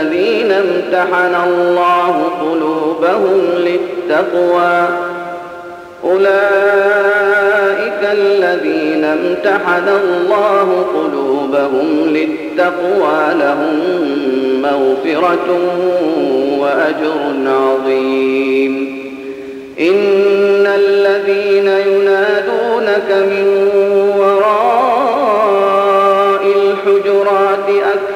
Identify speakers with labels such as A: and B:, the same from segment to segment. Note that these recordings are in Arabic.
A: الذين امتحن الله قلوبهم للتقوى. أولئك الذين امتحن الله قلوبهم للتقوى. لهم مغفرة وأجر عظيم. إن الذين ينادونك من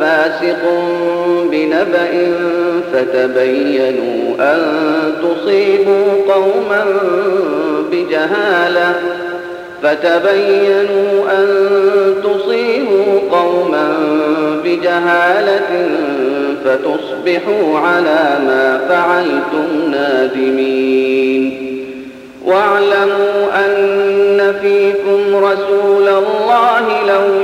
A: فاسق بنبأ فتبينوا أن تصيبوا قوما بجهالة فتبينوا أن تصيبوا قوما بجهالة فتصبحوا على ما فعلتم نادمين. واعلموا أن فيكم رسول الله لو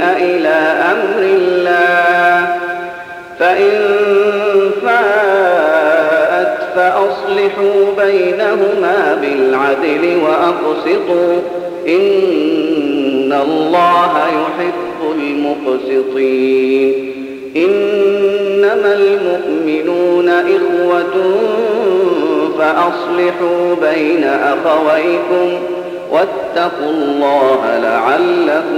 A: إلى أمر الله. فإن فاءت فأصلحوا بينهما بالعدل وأقسطوا. إن الله يحب المقسطين. إنما المؤمنون إخوة فأصلحوا بين أخويكم واتقوا الله لعلكم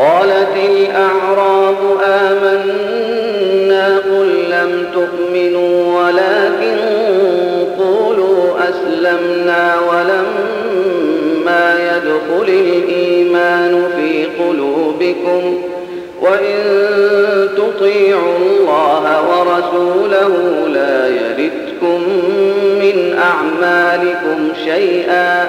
A: قالت الأعراب آمنا قل لم تؤمنوا ولكن قولوا أسلمنا ولما يدخل الإيمان في قلوبكم وإن تطيعوا الله ورسوله لا يردكم من أعمالكم شيئا